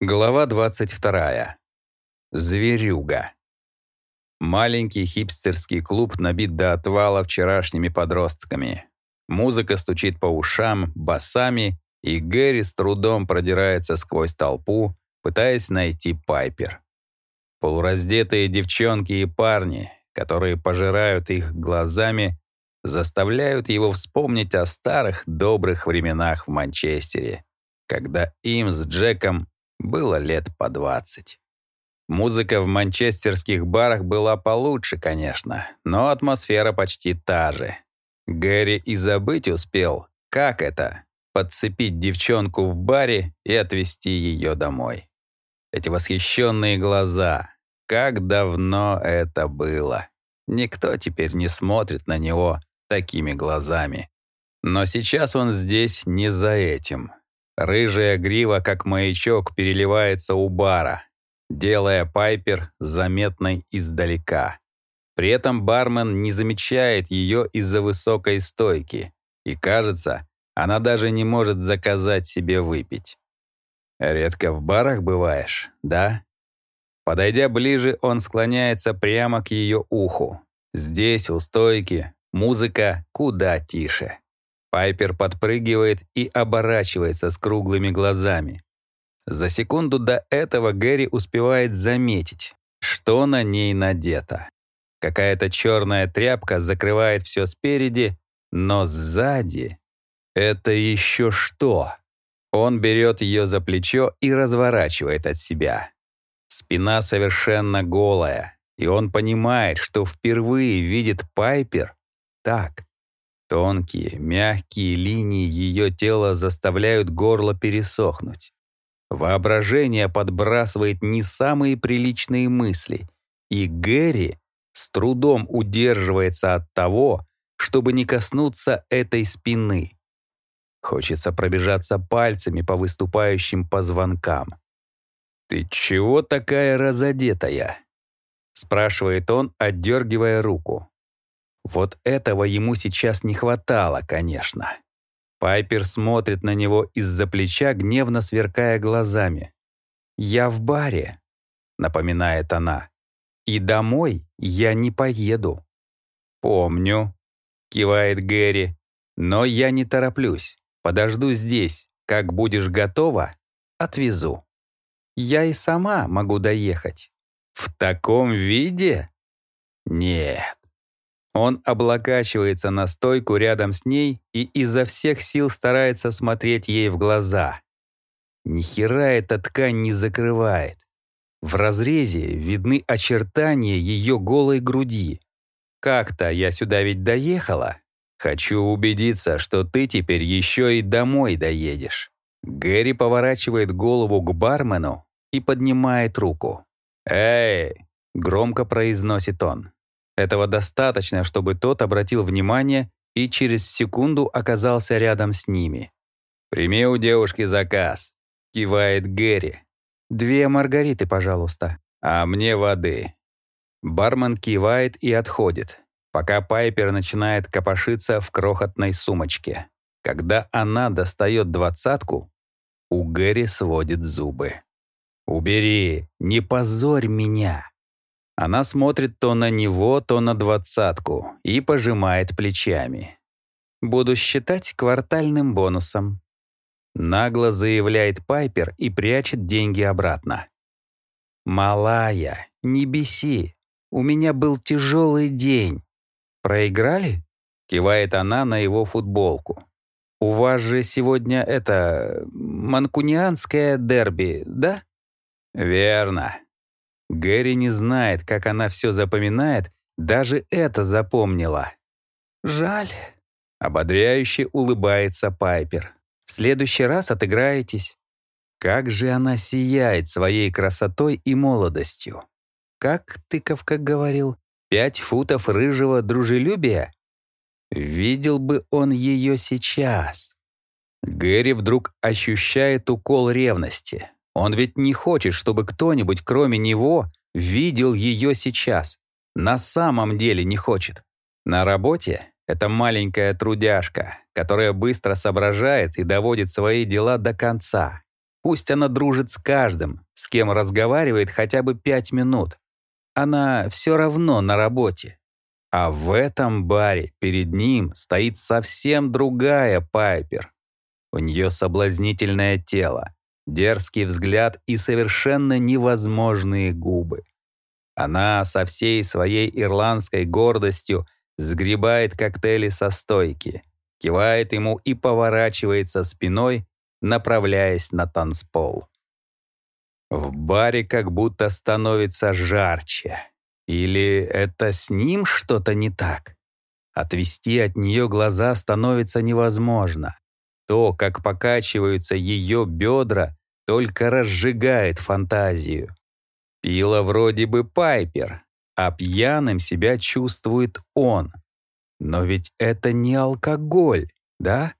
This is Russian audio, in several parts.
Глава 22. Зверюга. Маленький хипстерский клуб набит до отвала вчерашними подростками. Музыка стучит по ушам, басами, и Гэри с трудом продирается сквозь толпу, пытаясь найти Пайпер. Полураздетые девчонки и парни, которые пожирают их глазами, заставляют его вспомнить о старых добрых временах в Манчестере, когда им с Джеком было лет по двадцать. Музыка в манчестерских барах была получше, конечно, но атмосфера почти та же. Гэри и забыть успел, как это — подцепить девчонку в баре и отвезти ее домой. Эти восхищенные глаза, как давно это было. Никто теперь не смотрит на него такими глазами. Но сейчас он здесь не за этим. Рыжая грива, как маячок, переливается у бара, делая Пайпер заметной издалека. При этом бармен не замечает ее из-за высокой стойки, и, кажется, она даже не может заказать себе выпить. Редко в барах бываешь, да? Подойдя ближе, он склоняется прямо к ее уху. Здесь, у стойки, музыка куда тише. Пайпер подпрыгивает и оборачивается с круглыми глазами. За секунду до этого Гэри успевает заметить, что на ней надето. Какая-то черная тряпка закрывает все спереди, но сзади — это еще что? Он берет ее за плечо и разворачивает от себя. Спина совершенно голая, и он понимает, что впервые видит Пайпер так. Тонкие, мягкие линии ее тела заставляют горло пересохнуть. Воображение подбрасывает не самые приличные мысли, и Гэри с трудом удерживается от того, чтобы не коснуться этой спины. Хочется пробежаться пальцами по выступающим позвонкам. «Ты чего такая разодетая?» — спрашивает он, отдергивая руку. Вот этого ему сейчас не хватало, конечно. Пайпер смотрит на него из-за плеча, гневно сверкая глазами. «Я в баре», — напоминает она. «И домой я не поеду». «Помню», — кивает Гэри. «Но я не тороплюсь. Подожду здесь. Как будешь готова, отвезу». «Я и сама могу доехать». «В таком виде?» «Нет, он облокачивается на стойку рядом с ней и изо всех сил старается смотреть ей в глаза. Ни хера эта ткань не закрывает. В разрезе видны очертания ее голой груди. Как-то я сюда ведь доехала. Хочу убедиться, что ты теперь еще и домой доедешь. Гэри поворачивает голову к бармену и поднимает руку. «Эй!» — громко произносит он. Этого достаточно, чтобы тот обратил внимание и через секунду оказался рядом с ними. «Прими у девушки заказ», — кивает Гэри. «Две маргариты, пожалуйста». «А мне воды». Бармен кивает и отходит, пока Пайпер начинает копошиться в крохотной сумочке. Когда она достает двадцатку, у Гэри сводит зубы. «Убери, не позорь меня!» Она смотрит то на него, то на двадцатку и пожимает плечами. «Буду считать квартальным бонусом». Нагло заявляет Пайпер и прячет деньги обратно. «Малая, не беси. У меня был тяжелый день. Проиграли?» Кивает она на его футболку. «У вас же сегодня это... манкунианское дерби, да?» «Верно», Гэри не знает, как она все запоминает, даже это запомнила. «Жаль», — ободряюще улыбается Пайпер. «В следующий раз отыграетесь». Как же она сияет своей красотой и молодостью. Как Тыковка говорил, пять футов рыжего дружелюбия? Видел бы он ее сейчас. Гэри вдруг ощущает укол ревности. Он ведь не хочет, чтобы кто-нибудь, кроме него, видел ее сейчас. На самом деле не хочет. На работе это маленькая трудяшка, которая быстро соображает и доводит свои дела до конца. Пусть она дружит с каждым, с кем разговаривает хотя бы пять минут. Она все равно на работе. А в этом баре перед ним стоит совсем другая Пайпер. У нее соблазнительное тело, дерзкий взгляд и совершенно невозможные губы. Она со всей своей ирландской гордостью сгребает коктейли со стойки, кивает ему и поворачивается спиной, направляясь на танцпол. В баре как будто становится жарче. Или это с ним что-то не так? Отвести от нее глаза становится невозможно. То, как покачиваются ее бедра, только разжигает фантазию. Пила вроде бы Пайпер, а пьяным себя чувствует он. Но ведь это не алкоголь, да?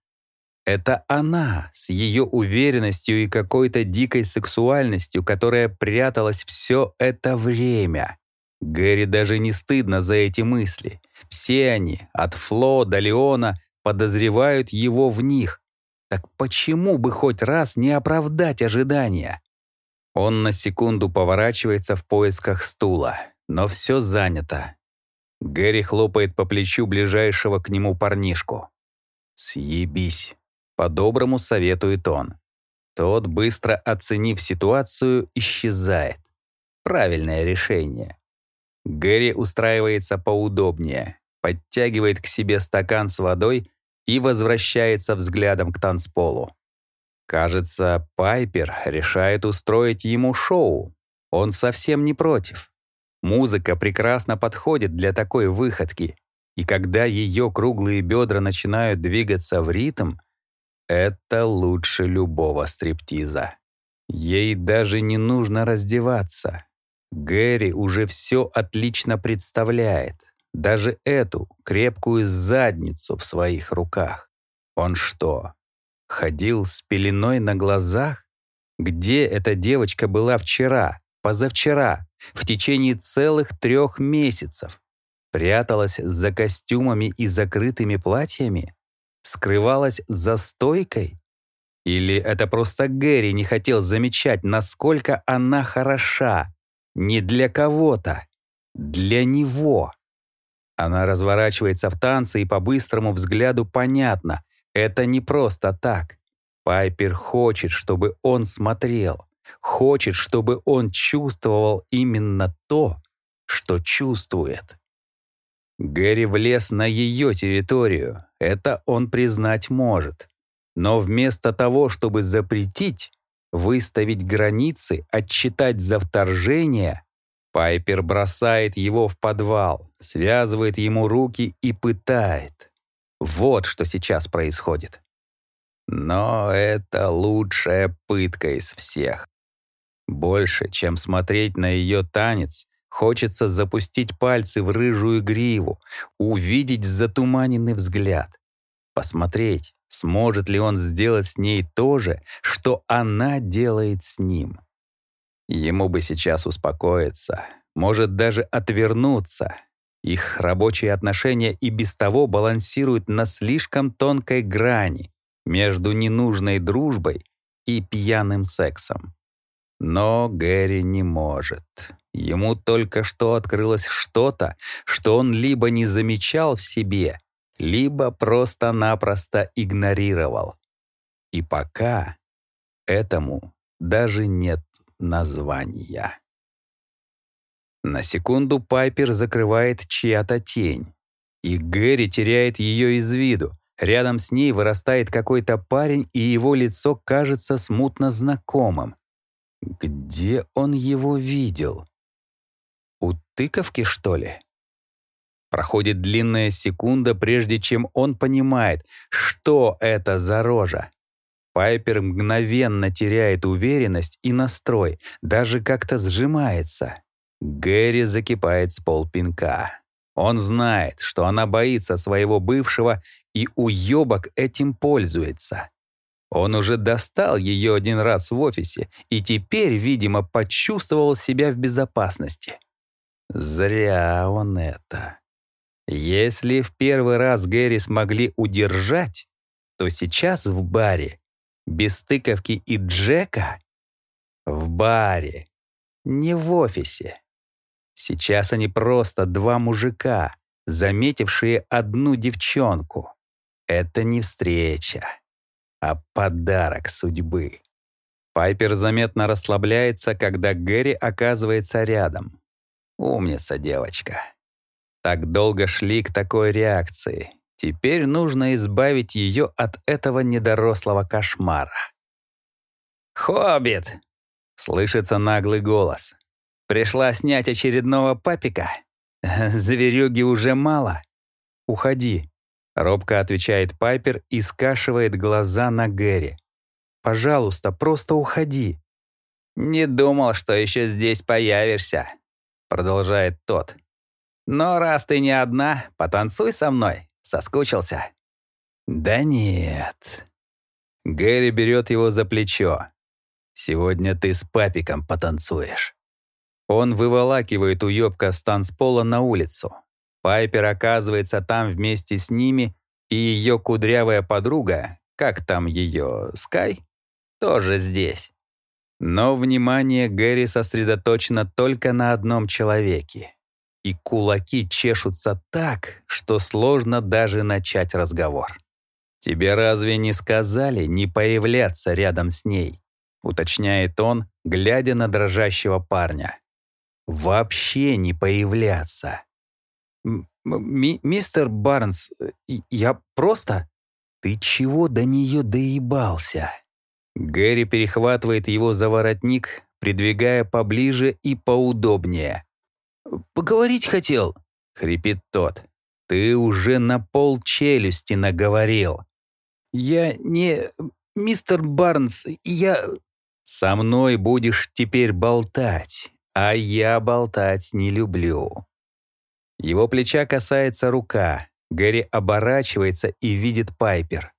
Это она с ее уверенностью и какой-то дикой сексуальностью, которая пряталась все это время. Гэри даже не стыдно за эти мысли. Все они, от Фло до Леона, подозревают его в них. Так почему бы хоть раз не оправдать ожидания? Он на секунду поворачивается в поисках стула, но все занято. Гэри хлопает по плечу ближайшего к нему парнишку. «Съебись», — по-доброму советует он. Тот, быстро оценив ситуацию, исчезает. Правильное решение. Гэри устраивается поудобнее, подтягивает к себе стакан с водой и возвращается взглядом к танцполу. Кажется, Пайпер решает устроить ему шоу. Он совсем не против. Музыка прекрасно подходит для такой выходки, и когда ее круглые бедра начинают двигаться в ритм, это лучше любого стриптиза. Ей даже не нужно раздеваться. Гэри уже все отлично представляет, даже эту крепкую задницу в своих руках. Он что, Ходил с пеленой на глазах? Где эта девочка была вчера, позавчера, в течение целых трех месяцев? Пряталась за костюмами и закрытыми платьями? Скрывалась за стойкой? Или это просто Гэри не хотел замечать, насколько она хороша? Не для кого-то, для него. Она разворачивается в танце, и по быстрому взгляду понятно, это не просто так. Пайпер хочет, чтобы он смотрел, хочет, чтобы он чувствовал именно то, что чувствует. Гэри влез на ее территорию, это он признать может. Но вместо того, чтобы запретить, выставить границы, отчитать за вторжение, Пайпер бросает его в подвал, связывает ему руки и пытает. Вот что сейчас происходит. Но это лучшая пытка из всех. Больше, чем смотреть на ее танец, хочется запустить пальцы в рыжую гриву, увидеть затуманенный взгляд, посмотреть, сможет ли он сделать с ней то же, что она делает с ним. Ему бы сейчас успокоиться, может даже отвернуться, их рабочие отношения и без того балансируют на слишком тонкой грани между ненужной дружбой и пьяным сексом. Но Гэри не может. Ему только что открылось что-то, что он либо не замечал в себе, либо просто-напросто игнорировал. И пока этому даже нет названия. На секунду Пайпер закрывает чья-то тень. И Гэри теряет ее из виду. Рядом с ней вырастает какой-то парень, и его лицо кажется смутно знакомым. Где он его видел? У тыковки, что ли? Проходит длинная секунда, прежде чем он понимает, что это за рожа. Пайпер мгновенно теряет уверенность и настрой, даже как-то сжимается. Гэри закипает с полпинка. Он знает, что она боится своего бывшего, и уёбок этим пользуется. Он уже достал ее один раз в офисе и теперь, видимо, почувствовал себя в безопасности. Зря он это. Если в первый раз Гэри смогли удержать, то сейчас в баре Без тыковки и Джека? В баре. Не в офисе. Сейчас они просто два мужика, заметившие одну девчонку. Это не встреча, а подарок судьбы. Пайпер заметно расслабляется, когда Гэри оказывается рядом. Умница девочка. Так долго шли к такой реакции. Теперь нужно избавить ее от этого недорослого кошмара. «Хоббит!» — слышится наглый голос. «Пришла снять очередного папика? Зверюги уже мало. Уходи!» — робко отвечает Пайпер и скашивает глаза на Гэри. «Пожалуйста, просто уходи!» «Не думал, что еще здесь появишься», — продолжает тот. «Но раз ты не одна, потанцуй со мной. Соскучился?» «Да нет». Гэри берет его за плечо. «Сегодня ты с папиком потанцуешь». Он выволакивает уёбка с танцпола на улицу. Пайпер оказывается там вместе с ними, и ее кудрявая подруга, как там ее, Скай, тоже здесь. Но внимание Гэри сосредоточено только на одном человеке и кулаки чешутся так, что сложно даже начать разговор. «Тебе разве не сказали не появляться рядом с ней?» — уточняет он, глядя на дрожащего парня. «Вообще не появляться». Ми «Мистер Барнс, я просто...» «Ты чего до нее доебался?» Гэри перехватывает его за воротник, придвигая поближе и поудобнее. «Поговорить хотел», — хрипит тот. «Ты уже на пол челюсти наговорил». «Я не... Мистер Барнс, я...» «Со мной будешь теперь болтать, а я болтать не люблю». Его плеча касается рука. Гэри оборачивается и видит Пайпер.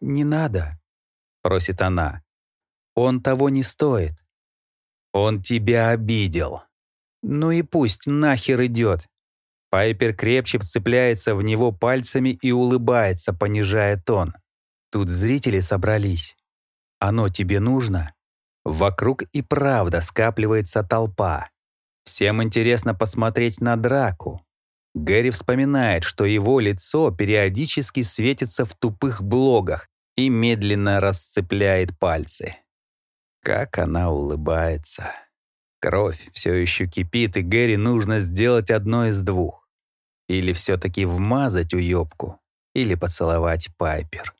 «Не надо», — просит она. «Он того не стоит». «Он тебя обидел», ну и пусть нахер идет. Пайпер крепче вцепляется в него пальцами и улыбается, понижая тон. Тут зрители собрались. Оно тебе нужно? Вокруг и правда скапливается толпа. Всем интересно посмотреть на драку. Гэри вспоминает, что его лицо периодически светится в тупых блогах и медленно расцепляет пальцы. Как она улыбается. Кровь все еще кипит, и Гэри нужно сделать одно из двух. Или все-таки вмазать уёбку, или поцеловать Пайпер.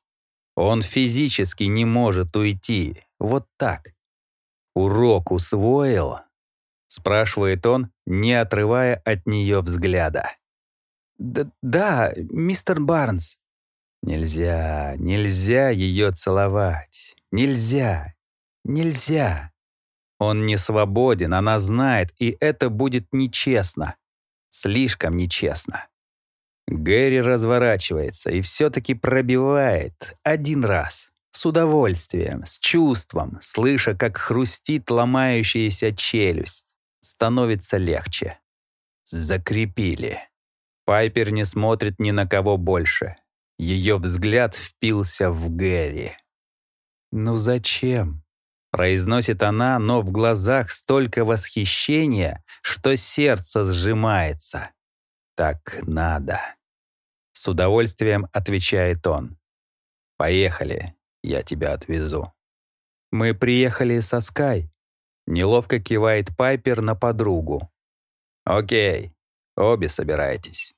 Он физически не может уйти. Вот так. «Урок усвоил?» — спрашивает он, не отрывая от нее взгляда. «Да, да мистер Барнс». Нельзя, нельзя ее целовать. Нельзя, нельзя. Он не свободен, она знает, и это будет нечестно. Слишком нечестно. Гэри разворачивается и все-таки пробивает один раз. С удовольствием, с чувством, слыша, как хрустит ломающаяся челюсть. Становится легче. Закрепили. Пайпер не смотрит ни на кого больше. Ее взгляд впился в Гэри. «Ну зачем?» Произносит она, но в глазах столько восхищения, что сердце сжимается. «Так надо». С удовольствием отвечает он. «Поехали, я тебя отвезу». «Мы приехали со Скай», — неловко кивает Пайпер на подругу. «Окей, обе собираетесь».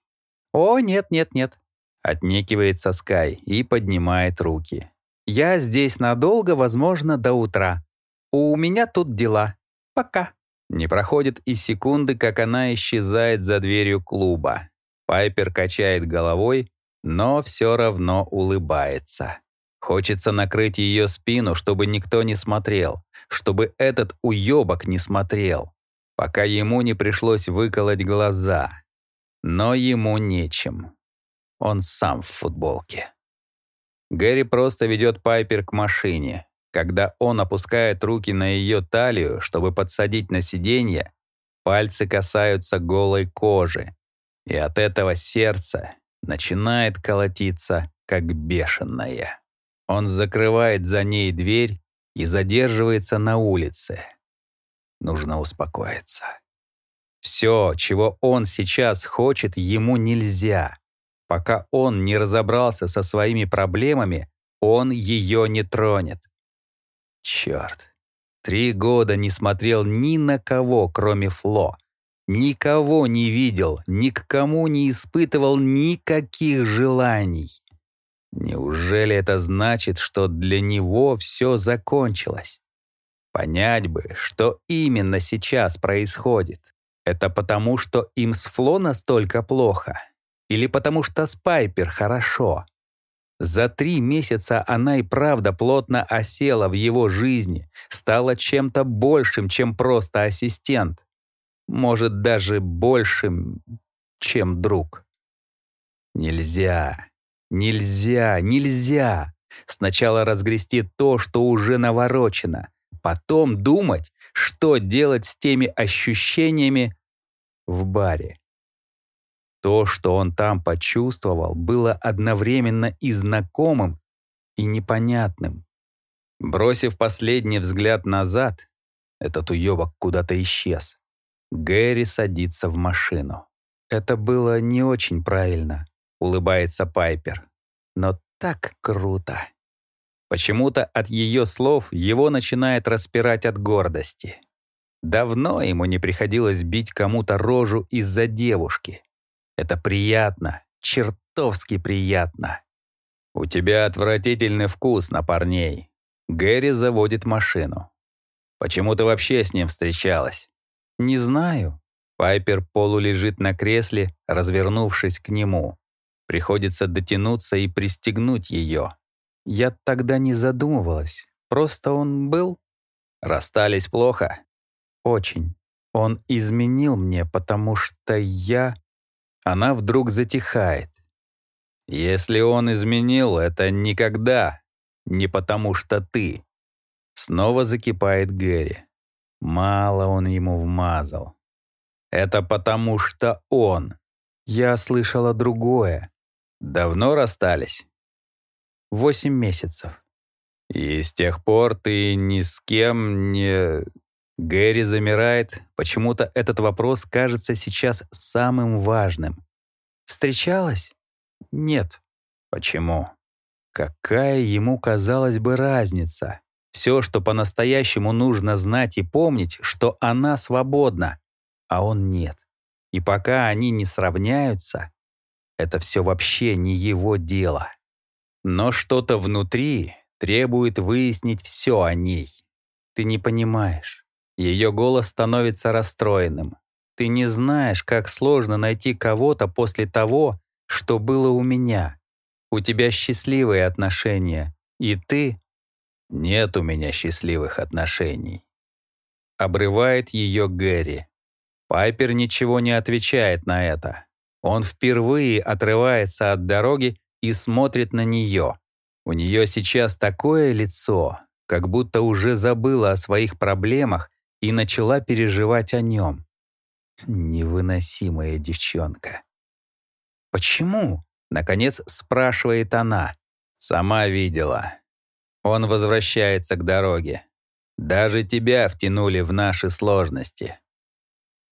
«О, нет-нет-нет», — отнекивается Скай и поднимает руки. Я здесь надолго, возможно, до утра. У меня тут дела. Пока». Не проходит и секунды, как она исчезает за дверью клуба. Пайпер качает головой, но все равно улыбается. Хочется накрыть ее спину, чтобы никто не смотрел, чтобы этот уебок не смотрел, пока ему не пришлось выколоть глаза. Но ему нечем. Он сам в футболке. Гэри просто ведет Пайпер к машине. Когда он опускает руки на ее талию, чтобы подсадить на сиденье, пальцы касаются голой кожи, и от этого сердце начинает колотиться, как бешеное. Он закрывает за ней дверь и задерживается на улице. Нужно успокоиться. Все, чего он сейчас хочет, ему нельзя. Пока он не разобрался со своими проблемами, он ее не тронет. Черт. Три года не смотрел ни на кого, кроме Фло. Никого не видел, ни к кому не испытывал никаких желаний. Неужели это значит, что для него все закончилось? Понять бы, что именно сейчас происходит. Это потому, что им с Фло настолько плохо? Или потому что с Пайпер хорошо? За три месяца она и правда плотно осела в его жизни, стала чем-то большим, чем просто ассистент. Может, даже большим, чем друг. Нельзя, нельзя, нельзя. Сначала разгрести то, что уже наворочено, потом думать, что делать с теми ощущениями в баре. То, что он там почувствовал, было одновременно и знакомым, и непонятным. Бросив последний взгляд назад, этот уёбок куда-то исчез. Гэри садится в машину. Это было не очень правильно, улыбается Пайпер. Но так круто. Почему-то от ее слов его начинает распирать от гордости. Давно ему не приходилось бить кому-то рожу из-за девушки. Это приятно, чертовски приятно. У тебя отвратительный вкус на парней. Гэри заводит машину. Почему ты вообще с ним встречалась? Не знаю. Пайпер полулежит на кресле, развернувшись к нему. Приходится дотянуться и пристегнуть ее. Я тогда не задумывалась. Просто он был. Расстались плохо? Очень. Он изменил мне, потому что я она вдруг затихает. Если он изменил, это никогда, не потому что ты. Снова закипает Гэри. Мало он ему вмазал. Это потому что он. Я слышала другое. Давно расстались? Восемь месяцев. И с тех пор ты ни с кем не... Гэри замирает. Почему-то этот вопрос кажется сейчас самым важным. Встречалась? Нет. Почему? Какая ему, казалось бы, разница? Все, что по-настоящему нужно знать и помнить, что она свободна, а он нет. И пока они не сравняются, это все вообще не его дело. Но что-то внутри требует выяснить все о ней. Ты не понимаешь. Ее голос становится расстроенным. Ты не знаешь, как сложно найти кого-то после того, что было у меня. У тебя счастливые отношения, и ты... Нет у меня счастливых отношений. Обрывает ее Гэри. Пайпер ничего не отвечает на это. Он впервые отрывается от дороги и смотрит на нее. У нее сейчас такое лицо, как будто уже забыла о своих проблемах и начала переживать о нем. Невыносимая девчонка. «Почему?» — наконец спрашивает она. «Сама видела. Он возвращается к дороге. Даже тебя втянули в наши сложности».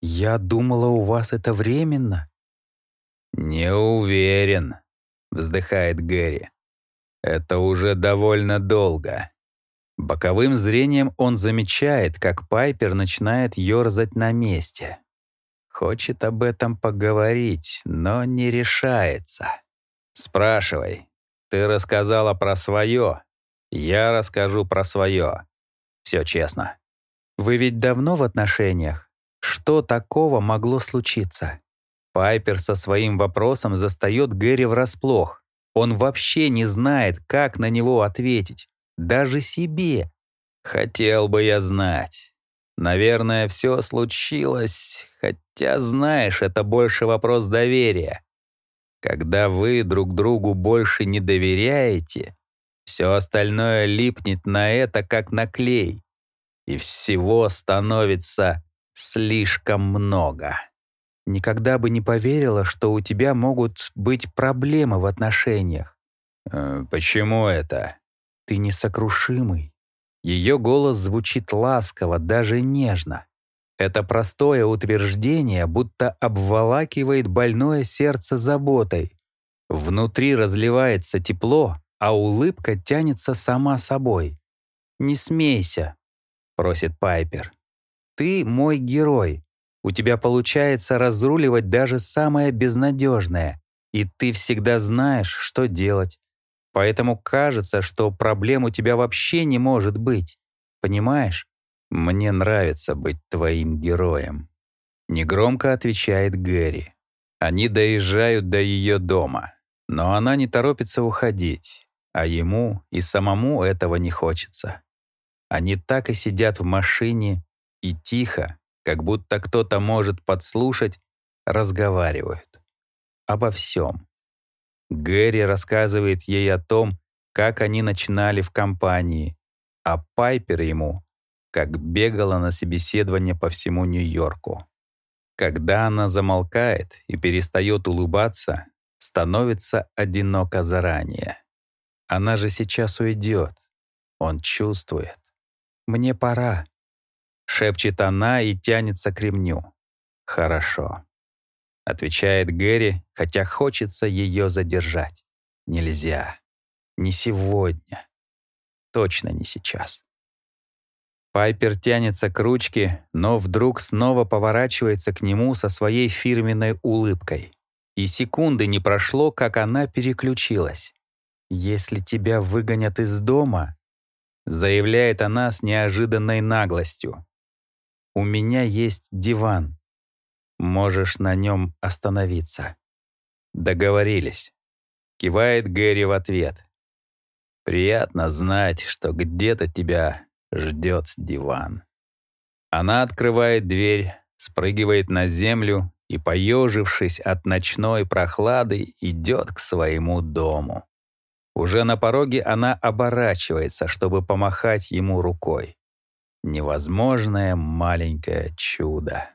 «Я думала, у вас это временно». «Не уверен», — вздыхает Гэри. «Это уже довольно долго. Боковым зрением он замечает, как Пайпер начинает ёрзать на месте. Хочет об этом поговорить, но не решается. «Спрашивай. Ты рассказала про свое. Я расскажу про свое. Все честно». «Вы ведь давно в отношениях? Что такого могло случиться?» Пайпер со своим вопросом застает Гэри врасплох. Он вообще не знает, как на него ответить даже себе. Хотел бы я знать. Наверное, все случилось, хотя, знаешь, это больше вопрос доверия. Когда вы друг другу больше не доверяете, все остальное липнет на это, как на клей, и всего становится слишком много. Никогда бы не поверила, что у тебя могут быть проблемы в отношениях. Э, почему это? Ты несокрушимый. Ее голос звучит ласково, даже нежно. Это простое утверждение будто обволакивает больное сердце заботой. Внутри разливается тепло, а улыбка тянется сама собой. «Не смейся», — просит Пайпер. «Ты мой герой. У тебя получается разруливать даже самое безнадежное, и ты всегда знаешь, что делать. Поэтому кажется, что проблем у тебя вообще не может быть. Понимаешь? Мне нравится быть твоим героем. Негромко отвечает Гэри. Они доезжают до ее дома, но она не торопится уходить, а ему и самому этого не хочется. Они так и сидят в машине и тихо, как будто кто-то может подслушать, разговаривают. Обо всем. Гэри рассказывает ей о том, как они начинали в компании, а Пайпер ему, как бегала на собеседование по всему Нью-Йорку. Когда она замолкает и перестает улыбаться, становится одиноко заранее. Она же сейчас уйдет. Он чувствует. «Мне пора», — шепчет она и тянется к ремню. «Хорошо» отвечает Гэри, хотя хочется ее задержать. Нельзя. Не сегодня. Точно не сейчас. Пайпер тянется к ручке, но вдруг снова поворачивается к нему со своей фирменной улыбкой. И секунды не прошло, как она переключилась. «Если тебя выгонят из дома», — заявляет она с неожиданной наглостью, «у меня есть диван, Можешь на нем остановиться. Договорились. Кивает Гэри в ответ. Приятно знать, что где-то тебя ждет диван. Она открывает дверь, спрыгивает на землю и, поежившись от ночной прохлады, идет к своему дому. Уже на пороге она оборачивается, чтобы помахать ему рукой. Невозможное маленькое чудо.